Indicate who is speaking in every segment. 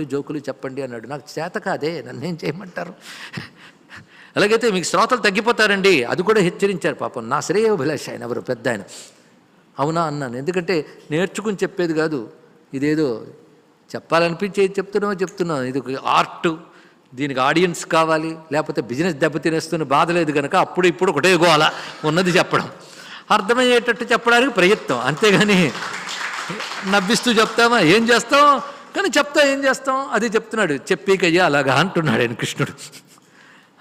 Speaker 1: జోకులు చెప్పండి అన్నాడు. నాకు చేత కాదే నన్నేం చేయమంటారు? అలాగైతే మీకు శ్రోతలు తగ్గిపోతారండి. అది కూడా హెచ్చరించారు పాపం. నా శ్రేయోభిలాష ఆయన ఎవరు పెద్ద ఆయన. అవునా అన్నాను. ఎందుకంటే నేర్చుకుని చెప్పేది కాదు. ఇదేదో చెప్పాలనిపించేది చెప్తున్నామో చెప్తున్నాను. ఇది ఒక ఆర్ట్. దీనికి ఆడియన్స్ కావాలి. లేకపోతే బిజినెస్ దెబ్బతినేస్తున్న బాధ లేదు కనుక అప్పుడు ఇప్పుడు ఒకటే గోల. ఉన్నది చెప్పడం. అర్థమయ్యేటట్టు చెప్పడానికి ప్రయత్నం. అంతేగాని నవ్విస్తూ చెప్తామా? ఏం చేస్తాం? కానీ చెప్తా ఏం చేస్తాం? అది చెప్తున్నాడు. చెప్పికయ్యా అలాగా అంటున్నాడు ఆయన కృష్ణుడు.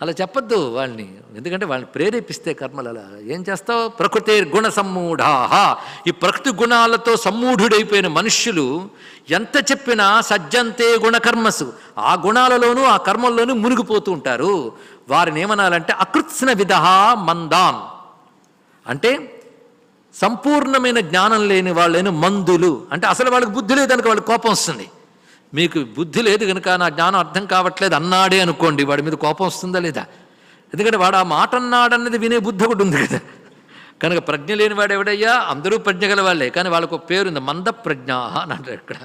Speaker 1: అలా చెప్పొద్దు వాళ్ళని. ఎందుకంటే వాళ్ళని ప్రేరేపిస్తే కర్మలు అలా. ఏం చేస్తావు? ప్రకృతి గుణ సమ్మూఢాహ. ఈ ప్రకృతి గుణాలతో సమ్మూఢుడైపోయిన మనుష్యులు ఎంత చెప్పినా సజ్జంతే గుణకర్మసు. ఆ గుణాలలోనూ ఆ కర్మల్లోనూ మునిగిపోతూ ఉంటారు. వారిని ఏమనాలంటే అకృత్స్న విధ మందాన్ అంటే సంపూర్ణమైన జ్ఞానం లేని వాళ్ళైన మందులు. అంటే అసలు వాళ్ళకి బుద్ధి లేదనుక వాళ్ళకి కోపం వస్తుంది. మీకు బుద్ధి లేదు కనుక నా జ్ఞానం అర్థం కావట్లేదు అన్నాడే అనుకోండి వాడి మీద కోపం వస్తుందా లేదా? ఎందుకంటే వాడు ఆ మాట అన్నాడన్నది వినే బుద్ధి ఒకటి ఉంది కదా. కనుక ప్రజ్ఞ లేని వాడు ఎవడయ్యా? అందరూ ప్రజ్ఞ గల వాళ్ళే. కానీ వాళ్ళకు ఒక పేరుంది మంద ప్రజ్ఞ అని అంటారు ఇక్కడ.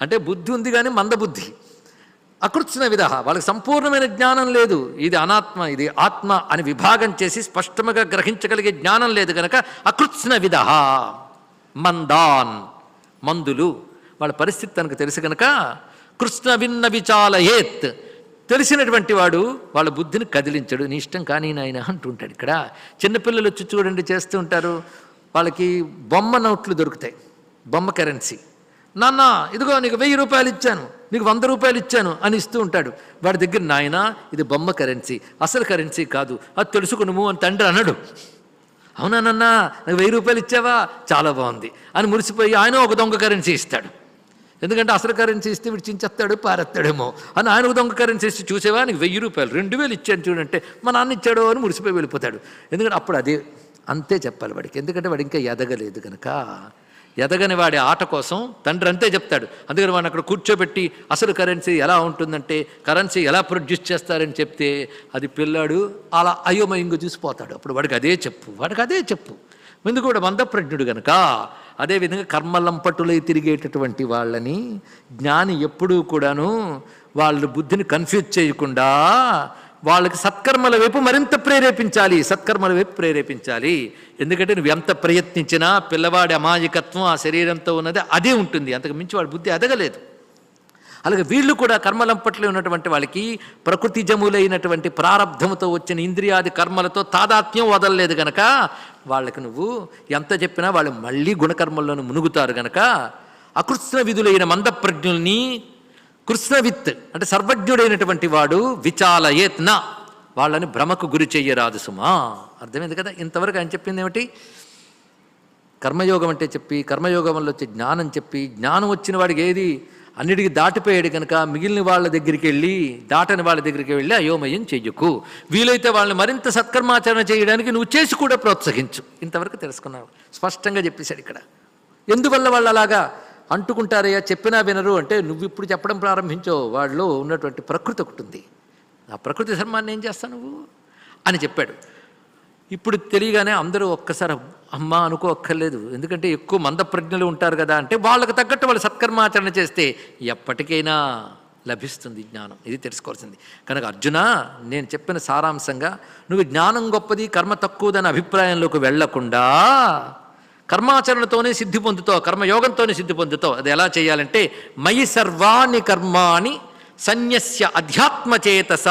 Speaker 1: అంటే బుద్ధి ఉంది కానీ మందబుద్ధి అకృత్సిన విధ. వాళ్ళకి సంపూర్ణమైన జ్ఞానం లేదు. ఇది అనాత్మ ఇది ఆత్మ అని విభాగం చేసి స్పష్టముగా గ్రహించగలిగే జ్ఞానం లేదు కనుక అకృత్సిన విధ. మందాన్ మందులు. వాళ్ళ పరిస్థితి తనకు తెలుసు కనుక కృష్ణ విన్న విచాలయేత్ తెలిసినటువంటి వాడు వాళ్ళ బుద్ధిని కదిలించడు. నీ ఇష్టం కానీ నాయన అంటుంటాడు ఇక్కడ. చిన్నపిల్లలు వచ్చి చూడండి చేస్తూ ఉంటారు. వాళ్ళకి బొమ్మ నోట్లు దొరుకుతాయి. బొమ్మ కరెన్సీ. నాన్న ఇదిగో నీకు వెయ్యి రూపాయలు ఇచ్చాను. నీకు వంద రూపాయలు ఇచ్చాను అని ఇస్తూ ఉంటాడు. వాడి దగ్గర నాయన ఇది బొమ్మ కరెన్సీ. అసలు కరెన్సీ కాదు. అది తెలుసుకునుము అని తండ్రి అనడు. అవునా నాన్న నాకు వెయ్యి రూపాయలు ఇచ్చావా? చాలా బాగుంది. అని మురిసిపోయి ఆయన ఒక దొంగ కరెన్సీ ఇస్తాడు. ఎందుకంటే అసలు కరెన్సీ ఇస్తే వీడు చించేస్తాడు పారేస్తాడేమో. అని ఆయన దొంగ కరెన్సీ ఇస్తే చూసేవా? నీకు వెయ్యి రూపాయలు రెండు వేలు ఇచ్చాను చూడంటే మా నాన్న ఇచ్చాడో అని మురిసిపోయి వెళ్ళిపోతాడు. ఎందుకంటే అప్పుడు అదే అంతే చెప్పాలి వాడికి. ఎందుకంటే వాడు ఇంకా ఎదగలేదు కనుక ఎదగని వాడి ఆట కోసం తండ్రి అంతే చెప్తాడు. అందుకని వాడిని అక్కడ కూర్చోబెట్టి అసలు కరెన్సీ ఎలా ఉంటుందంటే కరెన్సీ ఎలా ప్రొడ్యూస్ చేస్తారని చెప్తే అది పిల్లాడు అలా అయోమయంగా చూసిపోతాడు. అప్పుడు వాడికి అదే చెప్పు వాడికి అదే చెప్పు. ముందు కూడా మందప్రజ్ఞుడు కనుక అదేవిధంగా కర్మలంపటులై తిరిగేటటువంటి వాళ్ళని జ్ఞాని ఎప్పుడూ కూడాను వాళ్ళ బుద్ధిని కన్ఫ్యూజ్ చేయకుండా వాళ్ళకి సత్కర్మల వైపు మరింత ప్రేరేపించాలి సత్కర్మల వైపు ప్రేరేపించాలి. ఎందుకంటే నువ్వు ఎంత ప్రయత్నించినా పిల్లవాడి అమాయకత్వం ఆ శరీరంతో ఉన్నది అదే ఉంటుంది. అంతకు మించి వాడి బుద్ధి ఎదగలేదు అలాగే వీళ్ళు కూడా కర్మలంపట్లో ఉన్నటువంటి వాళ్ళకి ప్రకృతి జములైనటువంటి ప్రారంధముతో వచ్చిన ఇంద్రియాది కర్మలతో తాదాత్మ్యం వదలలేదు గనక వాళ్ళకి నువ్వు ఎంత చెప్పినా వాళ్ళు మళ్ళీ గుణకర్మల్లోనూ మునుగుతారు గనక అకృష్ణ విధులైన మందప్రజ్ఞుల్ని కృష్ణవిత్ అంటే సర్వజ్ఞుడైనటువంటి వాడు విచాలయేత్న వాళ్ళని భ్రమకు గురి చెయ్యరాదు సుమా. అర్థమైంది కదా? ఇంతవరకు ఆయన చెప్పింది ఏమిటి? కర్మయోగం అంటే చెప్పి కర్మయోగం వల్ల వచ్చే జ్ఞానం చెప్పి జ్ఞానం వచ్చిన వాడికి ఏది? అన్నిటికి దాటిపోయాడు కనుక మిగిలిన వాళ్ళ దగ్గరికి వెళ్ళి దాటని వాళ్ళ దగ్గరికి వెళ్ళి అయోమయం చెయ్యకు వీలైతే వాళ్ళని మరింత సత్కర్మాచరణ చేయడానికి నువ్వు చేసి కూడా ప్రోత్సహించు. ఇంతవరకు తెలుసుకున్నావు. స్పష్టంగా చెప్పేశాడు ఇక్కడ. ఎందువల్ల వాళ్ళు అలాగా అంటుకుంటారయ్యా? చెప్పినా వినరు అంటే నువ్వు ఇప్పుడు చెప్పడం ప్రారంభించో. వాళ్ళు ఉన్నటువంటి ప్రకృతి ఒకటి ఉంది. ఆ ప్రకృతి ధర్మాన్ని ఏం చేస్తావు నువ్వు? అని చెప్పాడు. ఇప్పుడు తెలియగానే అందరూ ఒక్కసారి అమ్మ అనుకోక్కర్లేదు ఎందుకంటే ఎక్కువ మంద ప్రజ్ఞలు ఉంటారు కదా అంటే వాళ్ళకు తగ్గట్టు వాళ్ళు సత్కర్మాచరణ చేస్తే ఎప్పటికైనా లభిస్తుంది జ్ఞానం. ఇది తెలుసుకోవాల్సింది. కనుక అర్జున నేను చెప్పిన సారాంశంగా నువ్వు జ్ఞానం గొప్పది కర్మ తక్కువదనే అభిప్రాయంలోకి వెళ్ళకుండా కర్మాచరణతోనే సిద్ధి పొందుతావు కర్మయోగంతోనే సిద్ధి పొందుతావు. అది ఎలా చేయాలంటే మయి సర్వాణి కర్మాణి సన్యస్య అధ్యాత్మచేతస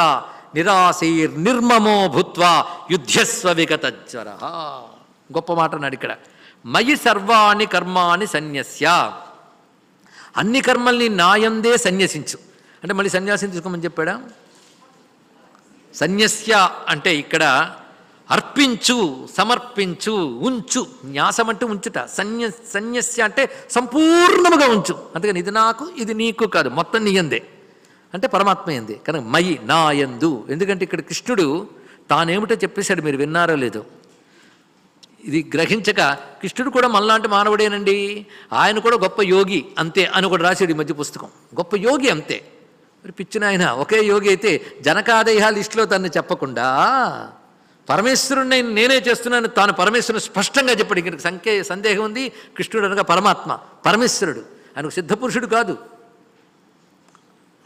Speaker 1: నిరాశీర్ నిర్మమో భూత్వ యుద్ధస్వ విగతజ్వర. గొప్ప మాట అన్నాడు ఇక్కడ. మయి సర్వాణి కర్మాణి సన్యస్య. అన్ని కర్మల్ని నాయందే సన్యసించు. అంటే మళ్ళీ సన్యాసం తీసుకోమని చెప్పాడా? సన్యస్య అంటే ఇక్కడ అర్పించు సమర్పించు ఉంచు. న్యాసం అంటే ఉంచుట. సన్య సన్యస్య అంటే సంపూర్ణముగా ఉంచు. అందుకని ఇది నాకు ఇది నీకు కాదు. మొత్తం నీయందే అంటే పరమాత్మ ఎందే కనుక మయి నా ఎందుకంటే ఇక్కడ కృష్ణుడు తానేమిటో చెప్పేశాడు మీరు విన్నారో లేదో. ఇది గ్రహించక కృష్ణుడు కూడా మనలాంటి మానవుడేనండి. ఆయన కూడా గొప్ప యోగి అంతే అని కూడా రాశాడు ఈ మధ్య పుస్తకం. గొప్ప యోగి అంతే. మరి పిచ్చిన ఆయన ఒకే యోగి అయితే జనకాదయ లిస్టులో తను చెప్పకుండా పరమేశ్వరుణ్ణి నేనే చేస్తున్నాను తాను పరమేశ్వరుని స్పష్టంగా చెప్పాడు. ఇక్కడ సంకే సందేహం ఉంది. కృష్ణుడు అనగా పరమాత్మ పరమేశ్వరుడు. ఆయన సిద్ధపురుషుడు కాదు.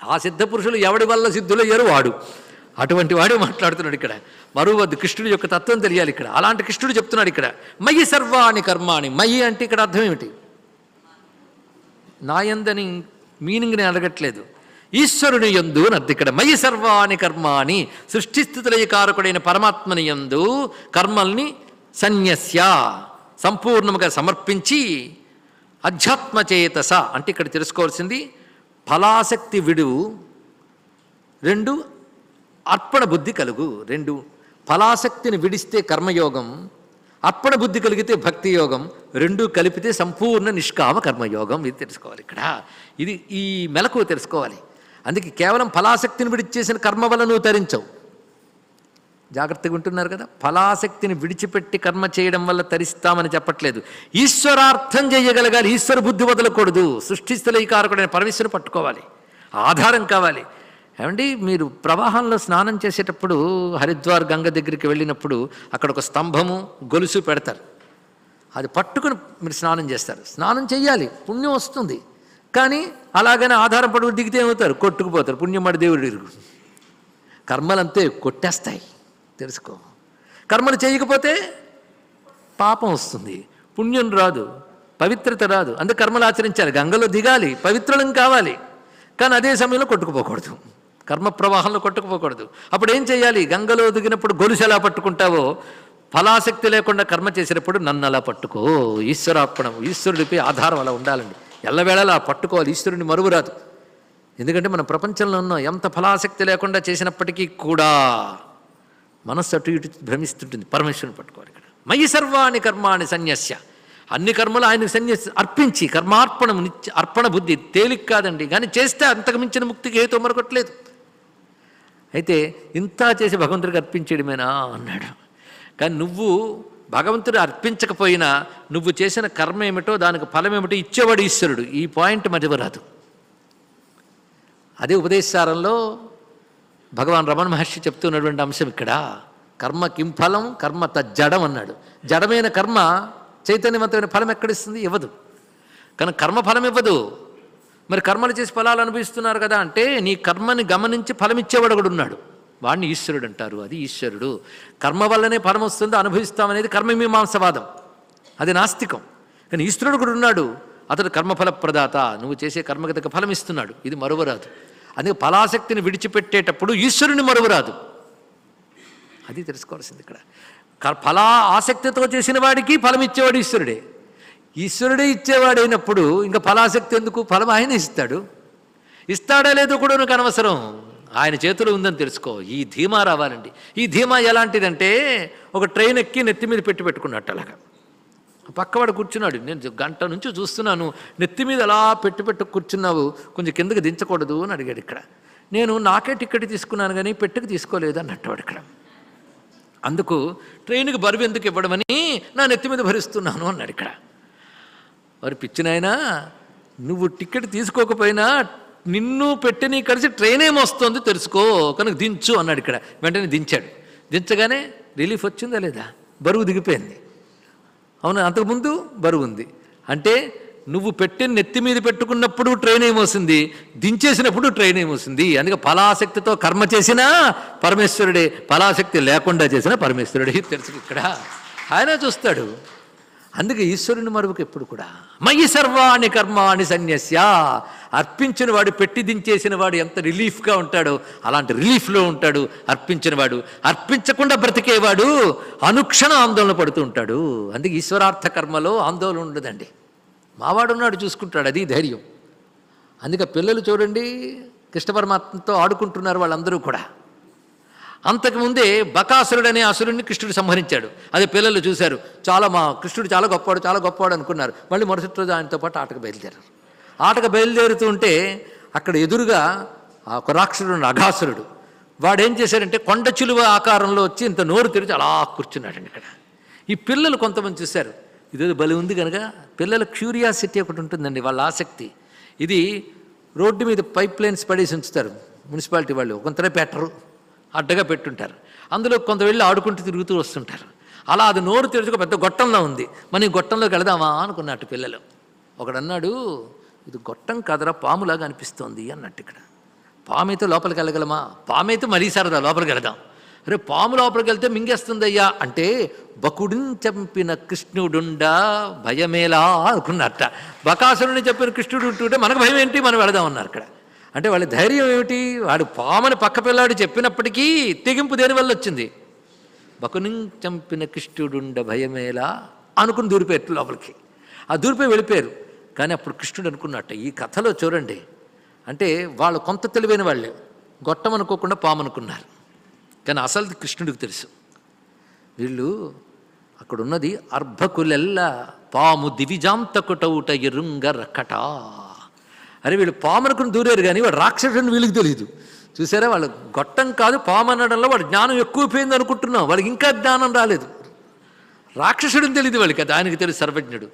Speaker 1: ఆ సిద్ధ పురుషులు ఎవడి వల్ల సిద్ధులయ్యారు వాడు. అటువంటి వాడే మాట్లాడుతున్నాడు ఇక్కడ. మరువద్దు కృష్ణుడి యొక్క తత్వం తెలియాలి ఇక్కడ. అలాంటి కృష్ణుడు చెప్తున్నాడు ఇక్కడ. మయి సర్వాణి కర్మాణి. మయి అంటే ఇక్కడ అర్థం ఏమిటి? నాయందని మీనింగ్ని అడగట్లేదు. ఈశ్వరుని యందు నద్దు ఇక్కడ. మయి సర్వాణి కర్మాణి. సృష్టిస్థితులయ కారకుడైన పరమాత్మని యందు కర్మల్ని సన్యస్య సంపూర్ణముగా సమర్పించి అధ్యాత్మచేతస అంటే ఇక్కడ తెలుసుకోవాల్సింది ఫలాసక్తి విడువు రెండు అర్పణ బుద్ధి కలుగు రెండు ఫలాసక్తిని విడిస్తే కర్మయోగం అర్పణ బుద్ధి కలిగితే భక్తి యోగం రెండు కలిపితే సంపూర్ణ నిష్కామ కర్మయోగం. ఇది తెలుసుకోవాలి ఇక్కడ. ఇది ఈ మెలకు తెలుసుకోవాలి. అందుకే కేవలం ఫలాసక్తిని విడిచేసిన కర్మ వల్ల నువ్వు తరించవు. జాగ్రత్తగా ఉంటున్నారు కదా? ఫలాసక్తిని విడిచిపెట్టి కర్మ చేయడం వల్ల తరిస్తామని చెప్పట్లేదు. ఈశ్వరార్థం చేయగలగాలి ఈశ్వర బుద్ధి వదలకూడదు. సృష్టిస్థల ఈ కారకుడైన పరమేశ్వరు పట్టుకోవాలి. ఆధారం కావాలి. ఏమండి? మీరు ప్రవాహంలో స్నానం చేసేటప్పుడు హరిద్వార్ గంగ దగ్గరికి వెళ్ళినప్పుడు అక్కడ ఒక స్తంభము గొలుసు పెడతారు. అది పట్టుకుని మీరు స్నానం చేస్తారు. స్నానం చేయాలి పుణ్యం వస్తుంది. కానీ అలాగనే ఆధారం పడుకు దిగితే ఏమవుతారు? కొట్టుకుపోతారు. పుణ్యం మడి దేవుడు కర్మలంతే కొట్టేస్తాయి. తెలుసుకో. కర్మలు చేయకపోతే పాపం వస్తుంది. పుణ్యం రాదు పవిత్రత రాదు. అందుకే కర్మలు ఆచరించాలి. గంగలో దిగాలి పవిత్రులం కావాలి. కానీ అదే సమయంలో కొట్టుకుపోకూడదు. కర్మ ప్రవాహంలో కొట్టుకుపోకూడదు. అప్పుడు ఏం చేయాలి? గంగలో దిగినప్పుడు గొలుసు ఎలా పట్టుకుంటావో? ఫలాసక్తి లేకుండా కర్మ చేసినప్పుడు నన్ను అలా పట్టుకో. ఈశ్వరార్పణం ఈశ్వరుడిపై ఆధారం అలా ఉండాలండి. ఎల్లవేళలా పట్టుకోవాలి. ఈశ్వరుని మరువురాదు. ఎందుకంటే మన ప్రపంచంలో ఉన్న. ఎంత ఫలాసక్తి లేకుండా చేసినప్పటికీ కూడా మనస్సు అటు ఇటు భ్రమిస్తుంటుంది. పరమేశ్వరుని పట్టుకోవాలి ఇక్కడ. మయి సర్వాణి కర్మాణి సన్యస్య. అన్ని కర్మలు ఆయన సన్యస్ అర్పించి కర్మార్పణం నిత్య అర్పణ బుద్ధి తేలిక కాదండి. కానీ చేస్తే అంతకు మించిన ముక్తికి ఏతో మరొకట్లేదు అయితే ఇంత చేసి భగవంతుడికి అర్పించడమేనా అన్నాడు. కానీ నువ్వు భగవంతుడు అర్పించకపోయినా నువ్వు చేసిన కర్మ ఏమిటో దానికి ఫలం ఏమిటో ఇచ్చేవాడు ఈశ్వరుడు. ఈ పాయింట్ మధ్యవరాదు అదే ఉపదేశారంలో భగవాన్ రమణ మహర్షి చెప్తున్నటువంటి అంశం ఇక్కడ. కర్మ కిం ఫలం కర్మ తజ్జడం అన్నాడు. జడమైన కర్మ చైతన్యవంతమైన ఫలం ఎక్కడిస్తుంది? ఇవ్వదు. కానీ కర్మ ఫలం ఇవ్వదు. మరి కర్మలు చేసి ఫలాలు అనుభవిస్తున్నారు కదా అంటే నీ కర్మని గమనించి ఫలం ఇచ్చేవాడు ఉన్నాడు. వాడిని ఈశ్వరుడు అంటారు. అది ఈశ్వరుడు. కర్మ వల్లనే ఫలం వస్తుందో అనుభవిస్తామనేది కర్మమీమాంసవాదం అది నాస్తికం. కానీ ఈశ్వరుడు కూడా ఉన్నాడు. అతడు కర్మఫల ప్రదాత నువ్వు చేసే కర్మగతకు ఫలం ఇస్తున్నాడు. ఇది మరువరాదు. అందుకే ఫలాసక్తిని విడిచిపెట్టేటప్పుడు ఈశ్వరుని మరువురాదు. అది తెలుసుకోవాల్సింది ఇక్కడ. ఫలా ఆసక్తితో చేసిన వాడికి ఫలం ఇచ్చేవాడు ఈశ్వరుడే. ఈశ్వరుడే ఇచ్చేవాడైనప్పుడు ఇంకా ఫలాసక్తి ఎందుకు? ఫలం ఆయన ఇస్తాడు. ఇస్తాడా లేదో కూడా నాకు అనవసరం. ఆయన చేతిలో ఉందని తెలుసుకో. ఈ ధీమా రావాలండి. ఈ ధీమా ఎలాంటిదంటే ఒక ట్రైన్ ఎక్కి నెత్తి మీద పెట్టి పెట్టుకున్నట్టు అలాగా. పక్కవాడు కూర్చున్నాడు. నేను గంట నుంచి చూస్తున్నాను. నెత్తి మీద అలా పెట్టి పెట్టు కూర్చున్నావు. కొంచెం కిందకి దించకూడదు అని అడిగాడు ఇక్కడ. నేను నాకే టికెట్ తీసుకున్నాను కానీ పెట్టుకు తీసుకోలేదు అన్నట్టువాడు ఇక్కడ. అందుకు ట్రైన్కి బరువు ఎందుకు ఇవ్వడమని నా నెత్తి మీద భరిస్తున్నాను అన్నాడు ఇక్కడ. మరి పిచ్చినాయనా నువ్వు టికెట్ తీసుకోకపోయినా నిన్ను పెట్టి నీ కలిసి ట్రైన్ ఏమొస్తుంది తెలుసుకో. కనుక దించు అన్నాడు ఇక్కడ. వెంటనే దించాడు. దించగానే రిలీఫ్ వచ్చిందా లేదా? బరువు దిగిపోయింది. అవును? అంతకుముందు బరువు ఉంది. అంటే నువ్వు పెట్టిన నెత్తి మీద పెట్టుకున్నప్పుడు ట్రైన్ ఏమోసింది దించేసినప్పుడు ట్రైన్ ఏమోసింది అందుకే ఫలాసక్తితో కర్మ చేసినా పరమేశ్వరుడే ఫలాసక్తి లేకుండా చేసినా పరమేశ్వరుడే. తెలుసు ఇక్కడ. ఆయన చూస్తాడు. అందుకే ఈశ్వరుని మరువుకు ఎప్పుడు కూడా మయి సర్వాణి కర్మాణి సన్యస్య అర్పించిన వాడు పెట్టి దించేసిన వాడు ఎంత రిలీఫ్గా ఉంటాడో అలాంటి రిలీఫ్లో ఉంటాడు అర్పించిన వాడు. అర్పించకుండా బ్రతికేవాడు అనుక్షణ ఆందోళన పడుతూ ఉంటాడు. అందుకే ఈశ్వరార్థ కర్మలో ఆందోళన ఉండదండి. మావాడున్నాడు చూసుకుంటాడు అది ధైర్యం. అందుకే పిల్లలు చూడండి కృష్ణ పరమాత్మతో ఆడుకుంటున్నారు వాళ్ళందరూ కూడా. అంతకుముందే బకాసురుడు అనే అసురుడిని కృష్ణుడు సంహరించాడు. అది పిల్లలు చూశారు. చాలా మా కృష్ణుడు చాలా గొప్పవాడు చాలా గొప్పవాడు అనుకున్నారు. మళ్ళీ మరుసటి రోజు ఆయనతో పాటు ఆటకు బయలుదేరారు. ఆటకు బయలుదేరుతూ ఉంటే అక్కడ ఎదురుగా ఆ ఒక రాక్షసుడు అఘాసురుడు. వాడేం చేశారంటే చేశాడంటే కొండ చిలువ ఆకారంలో వచ్చి ఇంత నోరు తెరిచి అలా కూర్చున్నాడండి ఇక్కడ. ఈ పిల్లలు కొంతమంది చూశారు. ఇదేదో బలి ఉంది కనుక పిల్లల క్యూరియాసిటీ ఒకటి ఉంటుందండి వాళ్ళ ఆసక్తి. ఇది రోడ్డు మీద పైప్ లైన్స్ పడేసి ఉంచుతారు మున్సిపాలిటీ వాళ్ళు కొంతనే పెట్టరు. అడ్డగా పెట్టుంటారు. అందులో కొంత వెళ్ళి ఆడుకుంటూ తిరుగుతూ వస్తుంటారు. అలా అది నోరు తెరుచుకో పెద్ద గొట్టంలో ఉంది. మనం ఈ గొట్టంలోకి వెళదామా అనుకున్నట్టు పిల్లలు. ఒకడన్నాడు ఇది గొట్టం కదరా పాములాగా అనిపిస్తోంది అన్నట్టు ఇక్కడ. పామైతే లోపలికి వెళ్ళగలమా? పామైతే మరీ సరదా లోపలికి వెళదాం. అరే పాము లోపలికి వెళ్తే మింగేస్తుందయ్యా అంటే బకుడిని చంపిన కృష్ణుడుండా భయమేలా అనుకున్నట్ట. బకాసురుని చెప్పిన కృష్ణుడు ఉంటుంటే మనకు భయం ఏంటి మనం వెళదాం అన్నారు అక్కడ. అంటే వాళ్ళ ధైర్యం ఏమిటి? వాడు పామని పక్క పిల్లాడు చెప్పినప్పటికీ తెగింపు దేని వల్ల వచ్చింది? బకుని చంపిన కృష్ణుడుండ భయమేలా అనుకుని దూరిపోయారు లోపలికి. ఆ దూరిపోయి వెళ్ళిపోయారు. కానీ అప్పుడు కృష్ణుడు అనుకున్నట్ట ఈ కథలో చూడండి. అంటే వాళ్ళు కొంత తెలివైన వాళ్ళే. గొట్టం అనుకోకుండా పాము అనుకున్నారు కానీ అసలు కృష్ణుడికి తెలుసు. వీళ్ళు అక్కడున్నది అర్భకులెల్ల పాము దివిజాంతకుటౌట ఎరుంగ రకటా. అరే వీళ్ళు పాము అనుకుని దూరారు కానీ వాడు రాక్షసుని వీళ్ళకి తెలియదు చూసారా? వాళ్ళు గొట్టం కాదు పాము అనడంలో వాడు జ్ఞానం ఎక్కువైపోయింది అనుకుంటున్నాం. వాళ్ళకి ఇంకా జ్ఞానం రాలేదు. రాక్షసుడిని తెలియదు వాళ్ళకి దానికి తెలుసు సర్వజ్ఞుడు.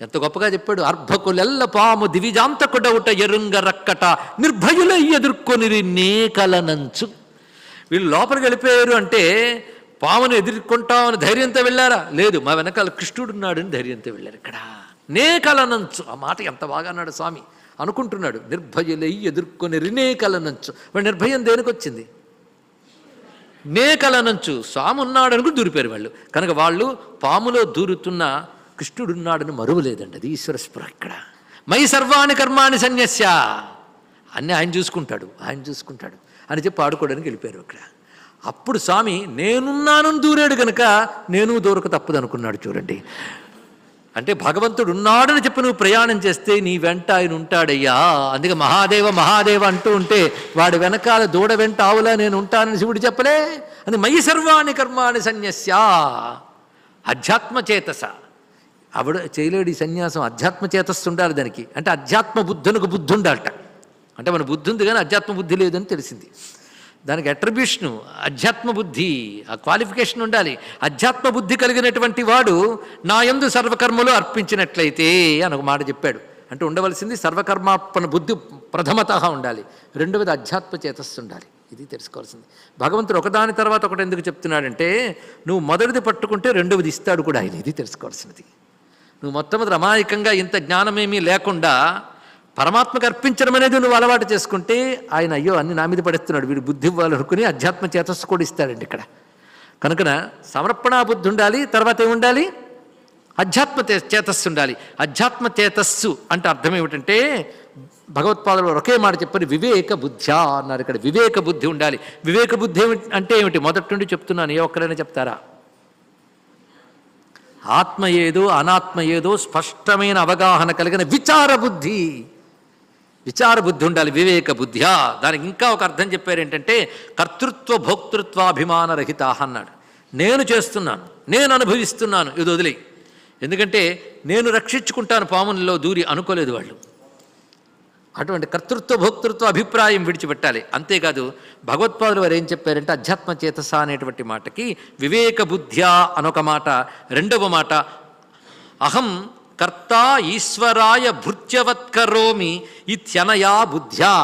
Speaker 1: ఎంత గొప్పగా చెప్పాడు? అర్భకులెల్ల పాము దివిజాంతకుడవుట ఎరుంగ రక్కట నిర్భయులై ఎదుర్కొని నేకలనంచు. వీళ్ళు లోపలికి వెళ్ళిపోయారు అంటే పామును ఎదుర్కొంటామని ధైర్యంతో వెళ్ళారా? లేదు మా వెనకాల కృష్ణుడున్నాడని ధైర్యంతో వెళ్ళారు ఇక్కడ. నేకలనంచు. ఆ మాట ఎంత బాగా అన్నాడు స్వామి. అనుకుంటున్నాడు. నిర్భయులై ఎదుర్కొని రినేకలనంచు వాడు నిర్భయం దేనికి వచ్చింది నేకలనంచు స్వామి ఉన్నాడు అనుకుని దూరిపోయారు వాళ్ళు. కనుక వాళ్ళు పాములో దూరుతున్న కృష్ణుడున్నాడని మరువలేదండి. అది ఈశ్వర స్పృహ ఇక్కడ. మై సర్వాణి కర్మాణి సన్యస్య. అన్నీ ఆయన చూసుకుంటాడు. ఆయన చూసుకుంటాడు. అని చెప్పి ఆడుకోవడానికి వెళ్ళిపోయారు అక్కడ. అప్పుడు స్వామి నేనున్నానని దూరాడు కనుక నేను దూరక తప్పదనుకున్నాడు చూడండి. అంటే భగవంతుడు ఉన్నాడని చెప్పి నువ్వు ప్రయాణం చేస్తే నీ వెంట ఆయన ఉంటాడయ్యా. అందుకే మహాదేవ మహాదేవ అంటూ ఉంటే వాడి వెనకాల దూడ వెంట ఆవులా నేను ఉంటానని శివుడు చెప్పలే. అది మయి సర్వాణి కర్మాణి సన్యస్యా. అధ్యాత్మచేతస ఆవిడ చేయలేడు ఈ సన్యాసం. అధ్యాత్మచేతస్సు ఉండాలి దానికి. అంటే అధ్యాత్మ బుద్ధునికి బుద్ధి ఉండాలట అంటే మన బుద్ధి ఉంది కానీ అధ్యాత్మ బుద్ధి లేదని తెలిసింది. దానికి అట్రిబ్యూషను అధ్యాత్మ బుద్ధి ఆ క్వాలిఫికేషన్ ఉండాలి. అధ్యాత్మ బుద్ధి కలిగినటువంటి వాడు నా యందు సర్వకర్మలు అర్పించినట్లయితే అని ఒక మాట చెప్పాడు. అంటే ఉండవలసింది సర్వకర్మార్పణ బుద్ధి ప్రథమత ఉండాలి. రెండవది అధ్యాత్మ చేతస్సు ఉండాలి. ఇది తెలుసుకోవాల్సింది. భగవంతుడు ఒకదాని తర్వాత ఒకటి ఎందుకు చెప్తున్నాడంటే నువ్వు మొదటిది పట్టుకుంటే రెండవది ఇస్తాడు కూడా ఆయన. ఇది తెలుసుకోవాల్సినది. నువ్వు మొట్టమొదటి అమాయకంగా ఇంత జ్ఞానమేమీ లేకుండా పరమాత్మకు అర్పించడం అనేది నువ్వు అలవాటు చేసుకుంటే ఆయన అయ్యో అన్ని నా మీద పడేస్తున్నాడు. వీడు బుద్ధి ఇవ్వాలనుకుని అధ్యాత్మ చేతస్సు కూడా ఇస్తాడండి ఇక్కడ. కనుకన సమర్పణా బుద్ధి ఉండాలి తర్వాత ఏముండాలి అధ్యాత్మ చేతస్సు ఉండాలి. అధ్యాత్మ చేతస్సు అంటే అర్థం ఏమిటంటే భగవత్పాదులు ఒకే మాట చెప్పని వివేక బుద్ధ్యా అన్నారు ఇక్కడ. వివేక బుద్ధి ఉండాలి. వివేక బుద్ధి ఏమిటి అంటే ఏమిటి? మొదటి నుండి చెప్తున్నాను ఏ ఒక్కరైనా చెప్తారా? ఆత్మ ఏదో అనాత్మ ఏదో స్పష్టమైన అవగాహన కలిగిన విచార బుద్ధి. విచార బుద్ధి ఉండాలి వివేక బుద్ధ్యా. దానికి ఇంకా ఒక అర్థం చెప్పారు ఏంటంటే కర్తృత్వ భోక్తృత్వాభిమాన రహిత అన్నాడు. నేను చేస్తున్నాను నేను అనుభవిస్తున్నాను ఇది వదిలే ఎందుకంటే నేను రక్షించుకుంటాను పాములలో దూరి అనుకోలేదు వాళ్ళు. అటువంటి కర్తృత్వ భోక్తృత్వ అభిప్రాయం విడిచిపెట్టాలి. అంతేకాదు భగవత్పాదులు వారు ఏం చెప్పారంటే అధ్యాత్మ చేతస అనేటువంటి మాటకి వివేక బుద్ధ్యా అనొక మాట రెండవ మాట అహం కర్త ఈశ్వరాయ భృత్యవత్కరోమి ఇత్యనయా బుద్ధ్యా.